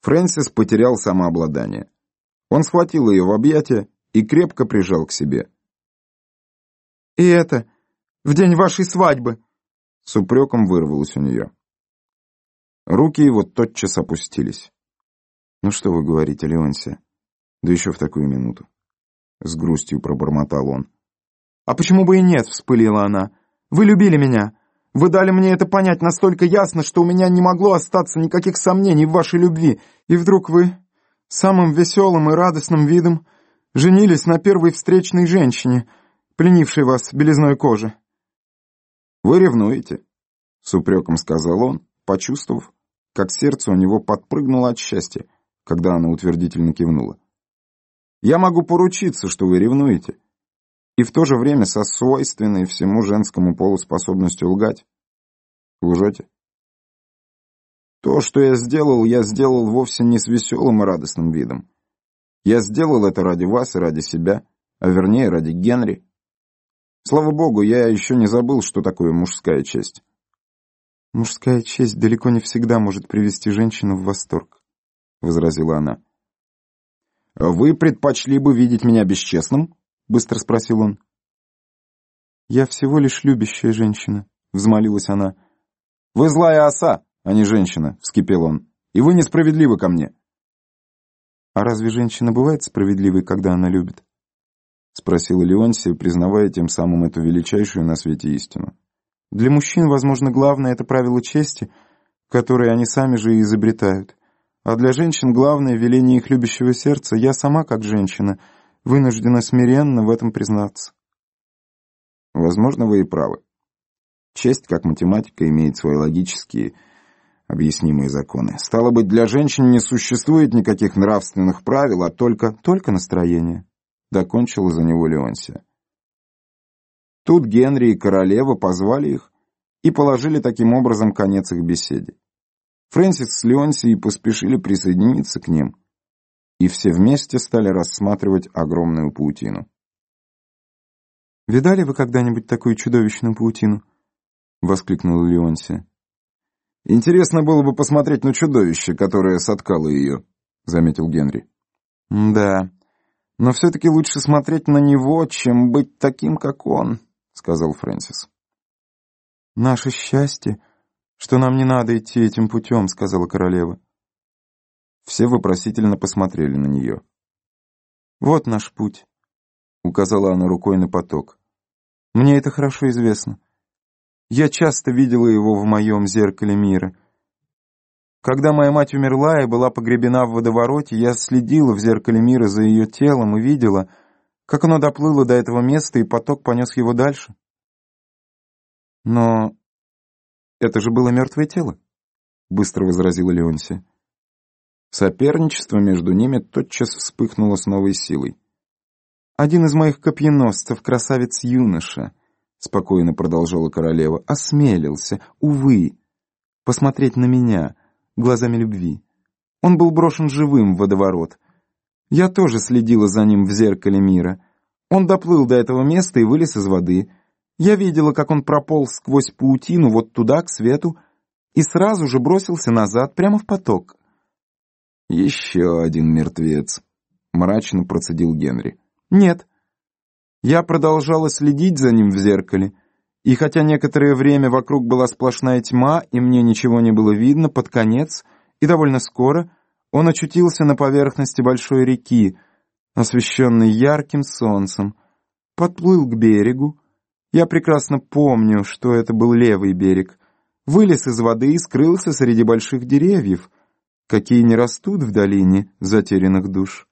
Фрэнсис потерял самообладание. Он схватил ее в объятия и крепко прижал к себе. «И это в день вашей свадьбы!» С упреком вырвалось у нее. Руки его тотчас опустились. «Ну что вы говорите, Леонсия? Да еще в такую минуту!» С грустью пробормотал он. «А почему бы и нет?» — вспылила она. «Вы любили меня. Вы дали мне это понять настолько ясно, что у меня не могло остаться никаких сомнений в вашей любви. И вдруг вы, самым веселым и радостным видом, женились на первой встречной женщине, пленившей вас белизной кожи». «Вы ревнуете?» — с упреком сказал он, почувствовав, как сердце у него подпрыгнуло от счастья, когда она утвердительно кивнула. «Я могу поручиться, что вы ревнуете» и в то же время со свойственной всему женскому полу способностью лгать. Лжете? То, что я сделал, я сделал вовсе не с веселым и радостным видом. Я сделал это ради вас и ради себя, а вернее ради Генри. Слава богу, я еще не забыл, что такое мужская честь. «Мужская честь далеко не всегда может привести женщину в восторг», — возразила она. «Вы предпочли бы видеть меня бесчестным?» — быстро спросил он. «Я всего лишь любящая женщина», — взмолилась она. «Вы злая оса, а не женщина», — вскипел он. «И вы несправедливы ко мне». «А разве женщина бывает справедливой, когда она любит?» — спросила Леонсия, признавая тем самым эту величайшую на свете истину. «Для мужчин, возможно, главное — это правило чести, которое они сами же и изобретают. А для женщин главное — веление их любящего сердца. Я сама, как женщина, — вынуждена смиренно в этом признаться. Возможно, вы и правы. Честь, как математика, имеет свои логические объяснимые законы. Стало быть, для женщин не существует никаких нравственных правил, а только... Только настроение. Докончила за него Леонсия. Тут Генри и королева позвали их и положили таким образом конец их беседе. Фрэнсис с Леонсией поспешили присоединиться к ним, и все вместе стали рассматривать огромную паутину. «Видали вы когда-нибудь такую чудовищную паутину?» — воскликнула Леонсия. «Интересно было бы посмотреть на чудовище, которое соткало ее», — заметил Генри. «Да, но все-таки лучше смотреть на него, чем быть таким, как он», — сказал Фрэнсис. «Наше счастье, что нам не надо идти этим путем», — сказала королева. Все вопросительно посмотрели на нее. «Вот наш путь», — указала она рукой на поток. «Мне это хорошо известно. Я часто видела его в моем зеркале мира. Когда моя мать умерла и была погребена в водовороте, я следила в зеркале мира за ее телом и видела, как оно доплыло до этого места, и поток понес его дальше. Но это же было мертвое тело, — быстро возразила Леонсия. Соперничество между ними тотчас вспыхнуло с новой силой. «Один из моих копьеносцев, красавец-юноша», — спокойно продолжала королева, — «осмелился, увы, посмотреть на меня глазами любви. Он был брошен живым в водоворот. Я тоже следила за ним в зеркале мира. Он доплыл до этого места и вылез из воды. Я видела, как он прополз сквозь паутину вот туда, к свету, и сразу же бросился назад, прямо в поток. «Еще один мертвец», — мрачно процедил Генри. «Нет. Я продолжала следить за ним в зеркале, и хотя некоторое время вокруг была сплошная тьма, и мне ничего не было видно, под конец, и довольно скоро, он очутился на поверхности большой реки, освещенной ярким солнцем, подплыл к берегу. Я прекрасно помню, что это был левый берег, вылез из воды и скрылся среди больших деревьев — какие не растут в долине затерянных душ.